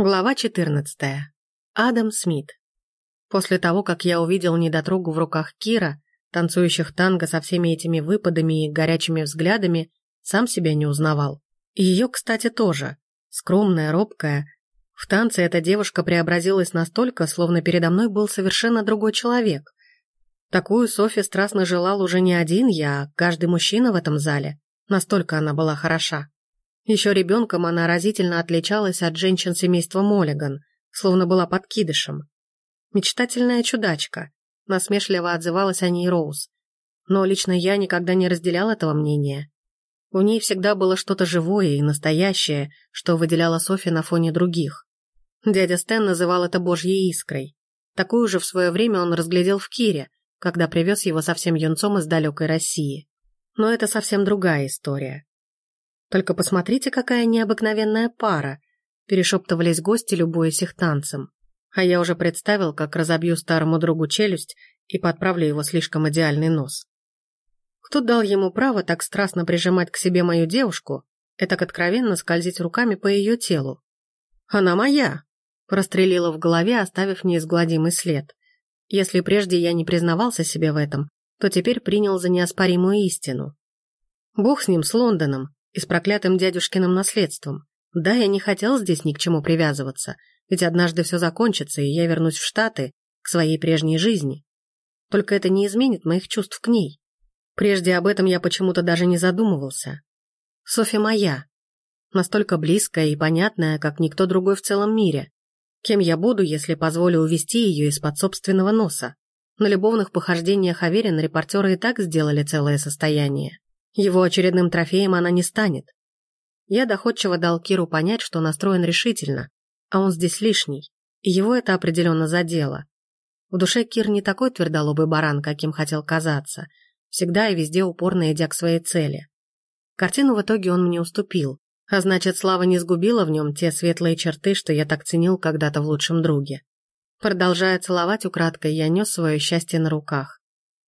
Глава 14. Адам Смит. После того, как я увидел недотрогу в руках Кира, танцующих танго со всеми этими выпадами и горячими взглядами, сам себя не узнавал. И ее, кстати, тоже. Скромная, робкая. В танце эта девушка преобразилась настолько, словно передо мной был совершенно другой человек. Такую Софи страстно желал уже не один я, а каждый мужчина в этом зале. Настолько она была хороша. Еще ребенком она разительно отличалась от женщин семейства Моллиган, словно была подкидышем. Мечтательная чудачка, насмешливо отзывалась о ней Роуз. Но лично я никогда не разделял этого мнения. У ней всегда было что-то живое и настоящее, что выделяло Софи на фоне других. Дядя Стэн называл это божьей искрой. Такую же в свое время он разглядел в Кире, когда привез его совсем юнцом из далекой России. Но это совсем другая история. Только посмотрите, какая необыкновенная пара!» Перешептывались гости, любуясь их танцем. А я уже представил, как разобью старому другу челюсть и подправлю его слишком идеальный нос. Кто дал ему право так страстно прижимать к себе мою девушку, это так откровенно скользить руками по ее телу? «Она моя!» прострелила в голове, оставив неизгладимый след. Если прежде я не признавался себе в этом, то теперь принял за неоспоримую истину. Бог с ним, с Лондоном, и с проклятым дядюшкиным наследством. Да, я не хотел здесь ни к чему привязываться, ведь однажды все закончится, и я вернусь в Штаты, к своей прежней жизни. Только это не изменит моих чувств к ней. Прежде об этом я почему-то даже не задумывался. Софья моя. Настолько близкая и понятная, как никто другой в целом мире. Кем я буду, если позволю увести ее из-под собственного носа? На любовных похождениях Аверин репортеры и так сделали целое состояние. Его очередным трофеем она не станет. Я доходчиво дал Киру понять, что настроен решительно, а он здесь лишний, и его это определенно задело. В душе Кир не такой твердолобый баран, каким хотел казаться, всегда и везде упорно идя к своей цели. Картину в итоге он мне уступил, а значит, слава не сгубила в нем те светлые черты, что я так ценил когда-то в лучшем друге. Продолжая целовать украдкой, я нес свое счастье на руках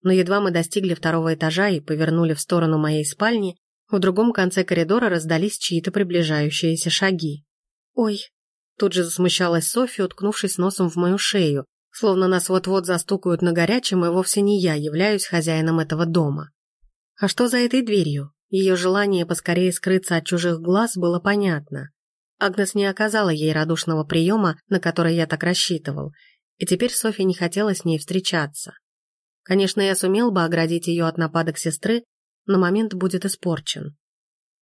но едва мы достигли второго этажа и повернули в сторону моей спальни, в другом конце коридора раздались чьи-то приближающиеся шаги. «Ой!» Тут же засмущалась Софья, уткнувшись носом в мою шею, словно нас вот-вот застукают на горячем, и вовсе не я являюсь хозяином этого дома. А что за этой дверью? Ее желание поскорее скрыться от чужих глаз было понятно. Агнес не оказала ей радушного приема, на который я так рассчитывал, и теперь Софья не хотела с ней встречаться. Конечно, я сумел бы оградить ее от нападок сестры, но момент будет испорчен.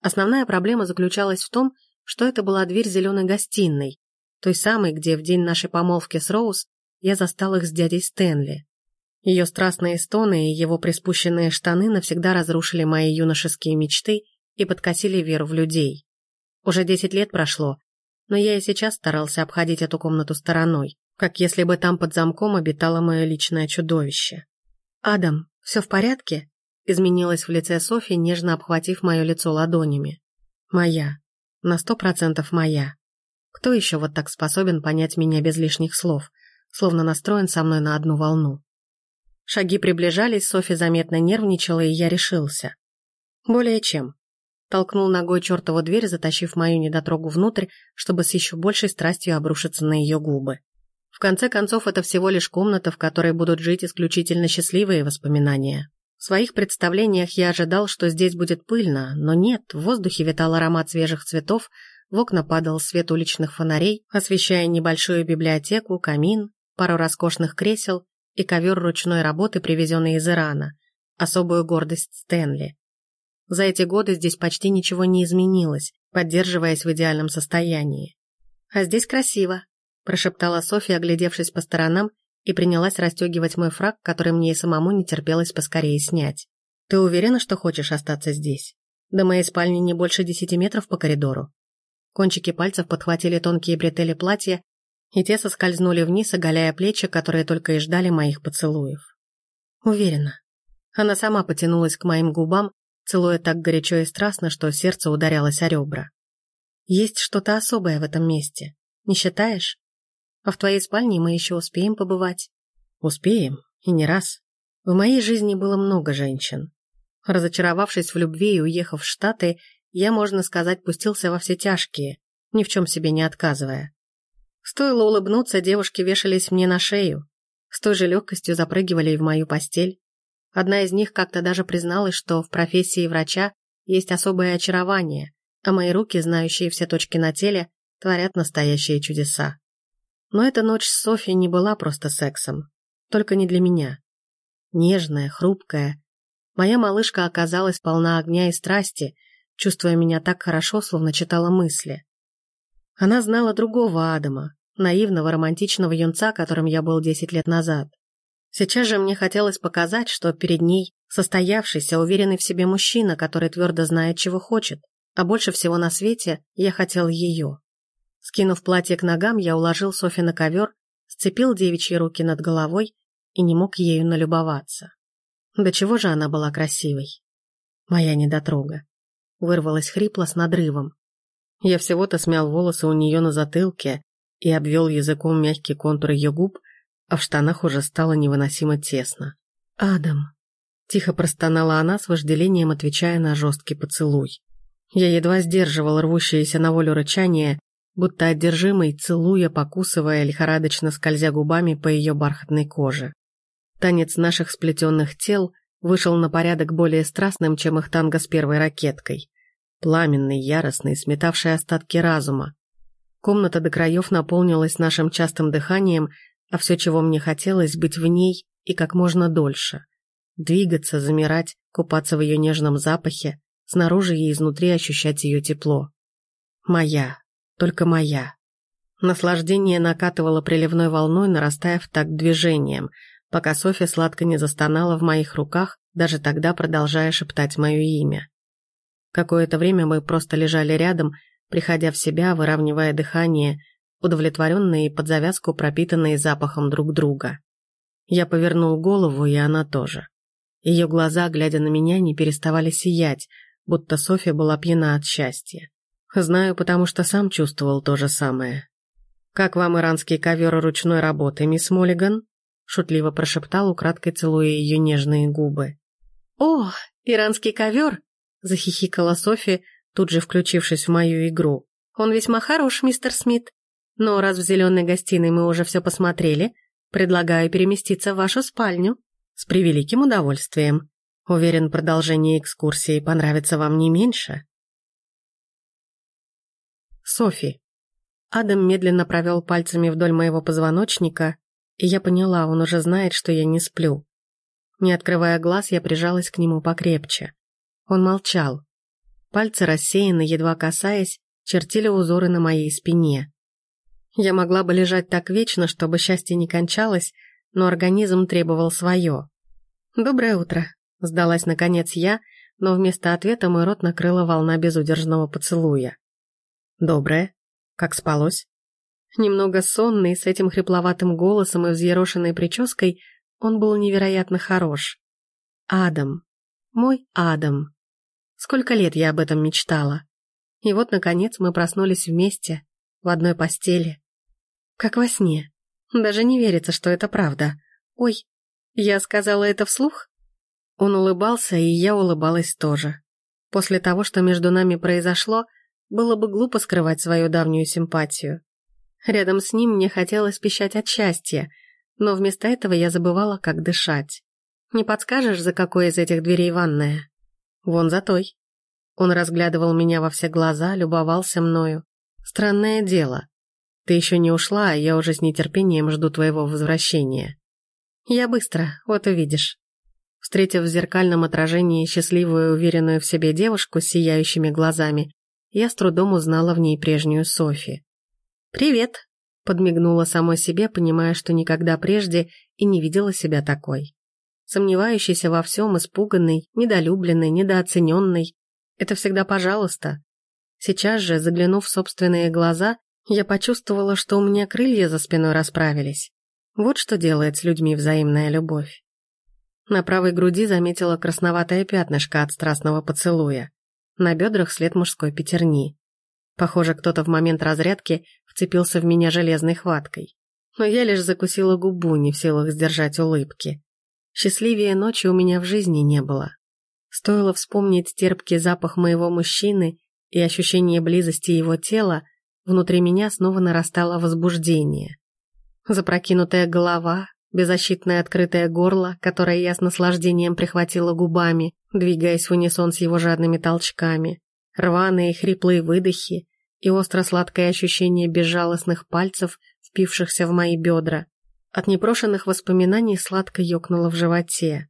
Основная проблема заключалась в том, что это была дверь зеленой гостиной, той самой, где в день нашей помолвки с Роуз я застал их с дядей Стэнли. Ее страстные стоны и его приспущенные штаны навсегда разрушили мои юношеские мечты и подкосили веру в людей. Уже десять лет прошло, но я и сейчас старался обходить эту комнату стороной, как если бы там под замком обитало мое личное чудовище. «Адам, все в порядке?» Изменилась в лице Софи, нежно обхватив мое лицо ладонями. «Моя. На сто процентов моя. Кто еще вот так способен понять меня без лишних слов, словно настроен со мной на одну волну?» Шаги приближались, Софи заметно нервничала, и я решился. «Более чем». Толкнул ногой чертову дверь, затащив мою недотрогу внутрь, чтобы с еще большей страстью обрушиться на ее губы. В конце концов, это всего лишь комната, в которой будут жить исключительно счастливые воспоминания. В своих представлениях я ожидал, что здесь будет пыльно, но нет, в воздухе витал аромат свежих цветов, в окна падал свет уличных фонарей, освещая небольшую библиотеку, камин, пару роскошных кресел и ковер ручной работы, привезенный из Ирана, особую гордость Стэнли. За эти годы здесь почти ничего не изменилось, поддерживаясь в идеальном состоянии. А здесь красиво, прошептала Софья, оглядевшись по сторонам, и принялась расстегивать мой фраг, который мне и самому не терпелось поскорее снять. «Ты уверена, что хочешь остаться здесь? До моей спальни не больше десяти метров по коридору». Кончики пальцев подхватили тонкие бретели платья, и те соскользнули вниз, оголяя плечи, которые только и ждали моих поцелуев. «Уверена». Она сама потянулась к моим губам, целуя так горячо и страстно, что сердце ударялось о ребра. «Есть что-то особое в этом месте, не считаешь?» А в твоей спальне мы еще успеем побывать. Успеем, и не раз. В моей жизни было много женщин. Разочаровавшись в любви и уехав в Штаты, я, можно сказать, пустился во все тяжкие, ни в чем себе не отказывая. Стоило улыбнуться, девушки вешались мне на шею. С той же легкостью запрыгивали и в мою постель. Одна из них как-то даже призналась, что в профессии врача есть особое очарование, а мои руки, знающие все точки на теле, творят настоящие чудеса. Но эта ночь с Софьей не была просто сексом. Только не для меня. Нежная, хрупкая. Моя малышка оказалась полна огня и страсти, чувствуя меня так хорошо, словно читала мысли. Она знала другого Адама, наивного романтичного юнца, которым я был десять лет назад. Сейчас же мне хотелось показать, что перед ней состоявшийся, уверенный в себе мужчина, который твердо знает, чего хочет, а больше всего на свете я хотел ее. Скинув платье к ногам, я уложил Софи на ковер, сцепил девичьи руки над головой и не мог ею налюбоваться. До чего же она была красивой? Моя недотрога. Вырвалась хрипло с надрывом. Я всего-то смял волосы у нее на затылке и обвел языком мягкий контур ее губ, а в штанах уже стало невыносимо тесно. «Адам!» Тихо простонала она с вожделением, отвечая на жесткий поцелуй. Я едва сдерживал рвущееся на волю рычание, будто одержимый, целуя, покусывая, лихорадочно скользя губами по ее бархатной коже. Танец наших сплетенных тел вышел на порядок более страстным, чем их танго с первой ракеткой. Пламенный, яростный, сметавший остатки разума. Комната до краев наполнилась нашим частым дыханием, а все, чего мне хотелось, быть в ней и как можно дольше. Двигаться, замирать, купаться в ее нежном запахе, снаружи и изнутри ощущать ее тепло. Моя, только моя. Наслаждение накатывало приливной волной, нарастая в такт движением, пока Софья сладко не застонала в моих руках, даже тогда продолжая шептать мое имя. Какое-то время мы просто лежали рядом, приходя в себя, выравнивая дыхание, удовлетворенные и под завязку пропитанные запахом друг друга. Я повернул голову, и она тоже. Ее глаза, глядя на меня, не переставали сиять, будто Софья была пьяна от счастья. Знаю, потому что сам чувствовал то же самое. «Как вам иранский ковер ручной работы, мисс Моллиган?» шутливо прошептал, украдкой целуя ее нежные губы. «О, иранский ковер!» захихикала Софья, тут же включившись в мою игру. «Он весьма хорош, мистер Смит. Но раз в зеленой гостиной мы уже все посмотрели, предлагаю переместиться в вашу спальню. С превеликим удовольствием. Уверен, продолжение экскурсии понравится вам не меньше». Софи. Адам медленно провел пальцами вдоль моего позвоночника, и я поняла, он уже знает, что я не сплю. Не открывая глаз, я прижалась к нему покрепче. Он молчал. Пальцы рассеянно, едва касаясь, чертили узоры на моей спине. Я могла бы лежать так вечно, чтобы счастье не кончалось, но организм требовал свое. «Доброе утро», — сдалась наконец я, но вместо ответа мой рот накрыла волна безудержного поцелуя. «Доброе. Как спалось?» Немного сонный, с этим хрипловатым голосом и взъерошенной прической, он был невероятно хорош. Адам. Мой Адам. Сколько лет я об этом мечтала. И вот, наконец, мы проснулись вместе, в одной постели. Как во сне. Даже не верится, что это правда. Ой, я сказала это вслух? Он улыбался, и я улыбалась тоже. После того, что между нами произошло, было бы глупо скрывать свою давнюю симпатию. Рядом с ним мне хотелось пищать от счастья, но вместо этого я забывала, как дышать. Не подскажешь, за какой из этих дверей ванная? Вон за той. Он разглядывал меня во все глаза, любовался мною. Странное дело. Ты еще не ушла, а я уже с нетерпением жду твоего возвращения. Я быстро, вот увидишь. Встретив в зеркальном отражении счастливую уверенную в себе девушку с сияющими глазами, я с трудом узнала в ней прежнюю Софи. «Привет!» — подмигнула самой себе, понимая, что никогда прежде и не видела себя такой сомневающийся во всем, испуганный, недолюбленный, недооцененный. Это всегда пожалуйста. Сейчас же, заглянув в собственные глаза, я почувствовала, что у меня крылья за спиной расправились. Вот что делает с людьми взаимная любовь. На правой груди заметила красноватое пятнышко от страстного поцелуя. На бедрах след мужской пятерни. Похоже, кто-то в момент разрядки вцепился в меня железной хваткой. Но я лишь закусила губу, не в силах сдержать улыбки. Счастливее ночи у меня в жизни не было. Стоило вспомнить терпкий запах моего мужчины и ощущение близости его тела, внутри меня снова нарастало возбуждение. Запрокинутая голова, беззащитное открытое горло, которое я с наслаждением прихватила губами, двигаясь в унисон с его жадными толчками, рваные хриплые выдохи и остро-сладкое ощущение безжалостных пальцев, впившихся в мои бедра. От непрошенных воспоминаний сладко ёкнуло в животе.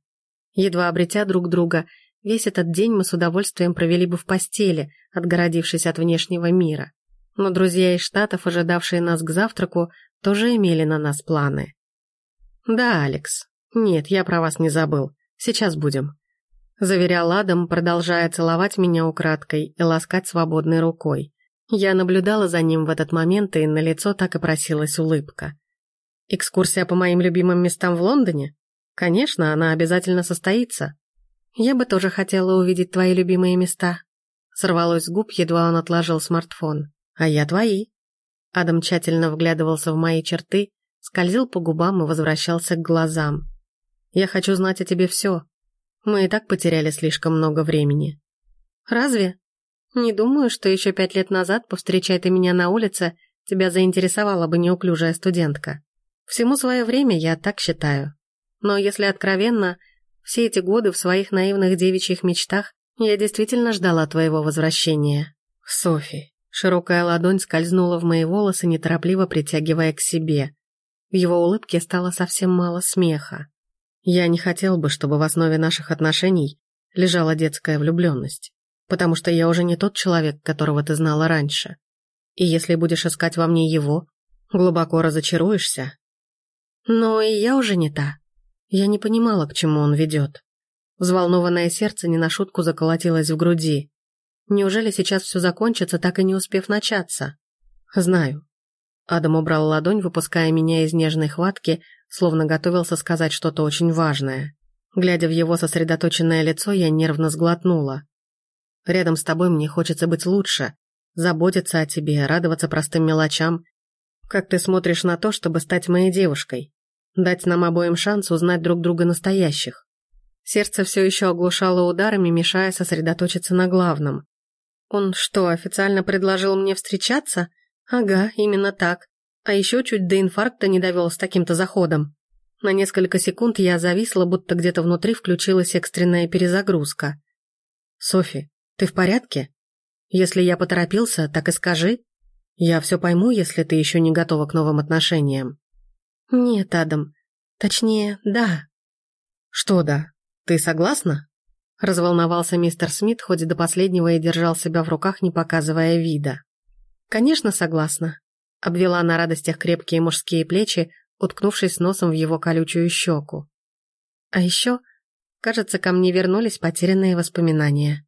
Едва обретя друг друга, весь этот день мы с удовольствием провели бы в постели, отгородившись от внешнего мира. Но друзья из Штатов, ожидавшие нас к завтраку, тоже имели на нас планы. «Да, Алекс. Нет, я про вас не забыл. Сейчас будем», — заверял Адам, продолжая целовать меня украдкой и ласкать свободной рукой. Я наблюдала за ним в этот момент, и на лицо так и просилась улыбка. «Экскурсия по моим любимым местам в Лондоне? Конечно, она обязательно состоится. Я бы тоже хотела увидеть твои любимые места». Сорвалось с губ, едва он отложил смартфон. «А я твои». Адам тщательно вглядывался в мои черты, скользил по губам и возвращался к глазам. «Я хочу знать о тебе все. Мы и так потеряли слишком много времени». «Разве? Не думаю, что еще пять лет назад, повстречай ты меня на улице, тебя заинтересовала бы неуклюжая студентка. Всему свое время, я так считаю. Но если откровенно, все эти годы в своих наивных девичьих мечтах я действительно ждала твоего возвращения. Софи. Широкая ладонь скользнула в мои волосы, неторопливо притягивая к себе. В его улыбке стало совсем мало смеха. Я не хотел бы, чтобы в основе наших отношений лежала детская влюбленность, потому что я уже не тот человек, которого ты знала раньше. И если будешь искать во мне его, глубоко разочаруешься. Но и я уже не та. Я не понимала, к чему он ведет. Взволнованное сердце не на шутку заколотилось в груди. Неужели сейчас все закончится, так и не успев начаться? Знаю. Адам убрал ладонь, выпуская меня из нежной хватки, словно готовился сказать что-то очень важное. Глядя в его сосредоточенное лицо, я нервно сглотнула. Рядом с тобой мне хочется быть лучше, заботиться о тебе, радоваться простым мелочам. Как ты смотришь на то, чтобы стать моей девушкой? Дать нам обоим шанс узнать друг друга настоящих. Сердце все еще оглушало ударами, мешая сосредоточиться на главном. Он что, официально предложил мне встречаться? Ага, именно так. А еще чуть до инфаркта не довел с таким-то заходом. На несколько секунд я зависла, будто где-то внутри включилась экстренная перезагрузка. «Софи, ты в порядке? Если я поторопился, так и скажи. Я все пойму, если ты еще не готова к новым отношениям». «Нет, Адам. Точнее, да». «Что да? Ты согласна?» Разволновался мистер Смит, хоть до последнего и держал себя в руках, не показывая вида. «Конечно, согласна», — обвела на радостях крепкие мужские плечи, уткнувшись носом в его колючую щеку. «А еще, кажется, ко мне вернулись потерянные воспоминания».